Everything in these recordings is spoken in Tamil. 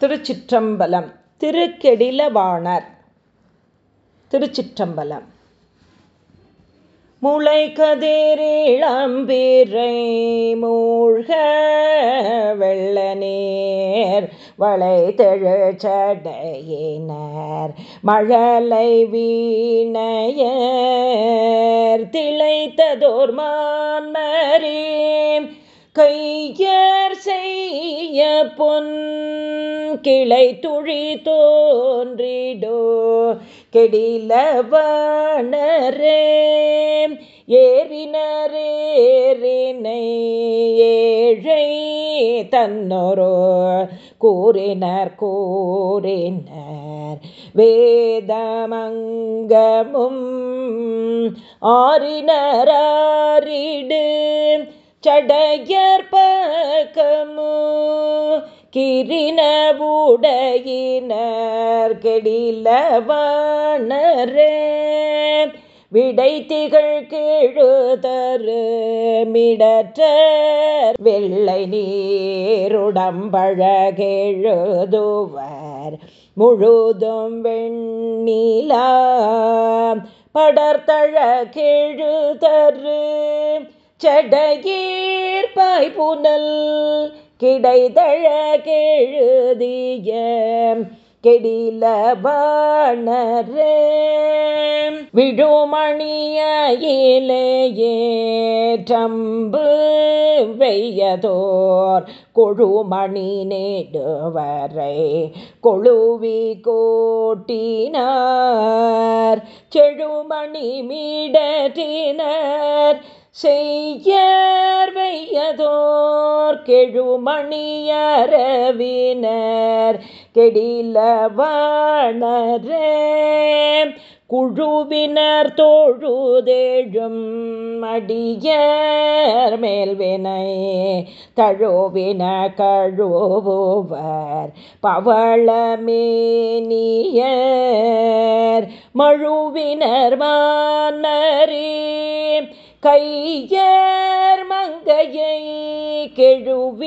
திருச்சிற்றம்பலம் திருக்கெடிலவாணர். திருச்சிற்றம்பலம். முளை கதிரீழம்பீரை மூழ்க வெள்ள நேர் வளை தெழுச்சடையினர் மழலை வீணையர் திளைத்ததோர்மான்மரீம் கையர் செய்ய பொன் கிளை துழி தோன்றிடோ கெடிலவணரே ஏறினரேறினை ஏழை தன்னொரு கூறினர் கூறினர் வேதமங்கமும் ஆறினராரிடு சடையற்பக்கமு கிரினவுடையினர் கெடிலவணரே விடை திகழ் கீழுதரு மிடற்ற வெள்ளை நீருடம்பழகெழுதுவர் முழுதும் வெண்ணிலா. படர்த்தழ கெழுதரு செடையீர்பாய் புனல் கிடைதழ கெழுதிய கெடில பாணரே விழுமணியிலேயேற்றம்பு வெய்யதோர் கொழுமணி நேடுவரை கொழுவி கோட்டினார். செழுமணி மீடற்றினர் செய்யர் வெய்யதோ கெழுமணியரவினர் கெடிலவாணரே குழுவினர் தோழுதேழும் மடியர் மேல்வினை தழுவின கழுவுவர் பவளமேனியர் மழுவினர் மான்னரே கையர் மங்கையை கெழுவினயோகினர்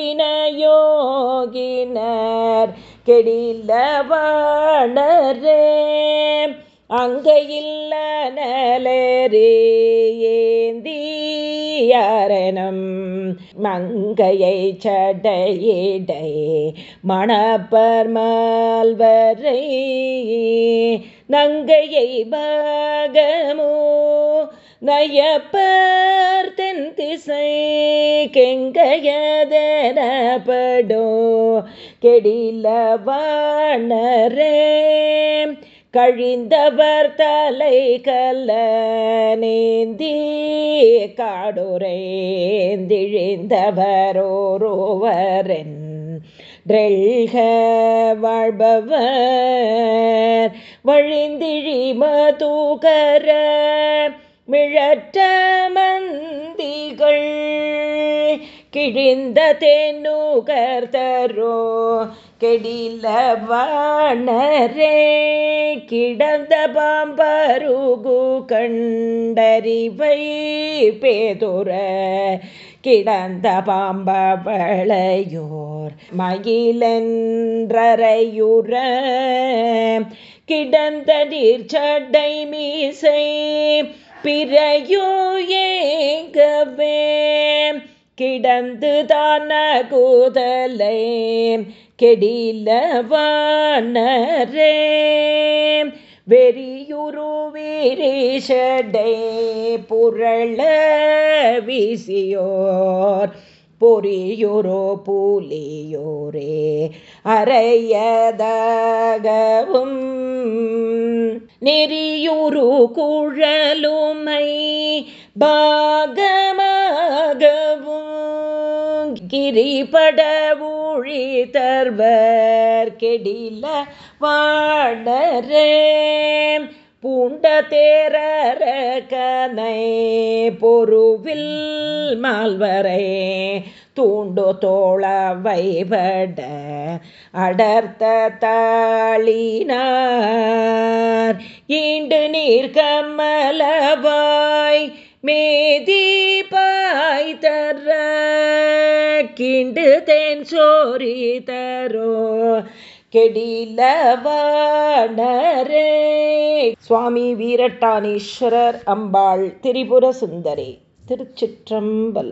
கெடிலவாணரே அங்கையில்ல நலேரேந்தியாரனம் மங்கையை சடையிடை மணப்பர்மால்வரை நங்கையை பாகமோ நயப்ப கெங்கையதனப்படோ. கெடிலவாணரே கழிந்தவர் தலை கல்ல நேந்தி காடுரைந்திழிந்தவரோருவரன் ட்ரெல்க வாழ்பவர் வழிந்திழி மதுகர மிழற்ற மந்திகள் கிழிந்த தென்னுகர்தரோ கெடில வாணரே கிடந்த பாம்பருகு கண்டறிவை பேதுர கிடந்த பாம்பவளையோர் மகிழன்றரையுற கிடந்த நீர்ச்சடை மீசை பிறையோ ஏங்கவே கிடந்து தான கூதலை கெடிலவானரே வெறியுரு வீரிஷடை. புரள விசியோர். பொறியுரோ பூலியோரே. அறையதகவும் நெறியுரு குழலுமை. பாக கிரிபட ஊழி தர்வர் கெடில வாடரே பூண்ட தேரர கனை பொருவில் மால்வரை. தூண்டு தோள வைபட அடர்த்த தாளினார். ஈண்டு நீர் கமலவாய் மேதீபாய் தர கீண்டு தேன் சோரி தரோ. கெடிலவனரே சுவாமி வீரட்டானீஸ்வரர் அம்பாள் திரிபுர சுந்தரி திருச்சிற்றம்பலம்.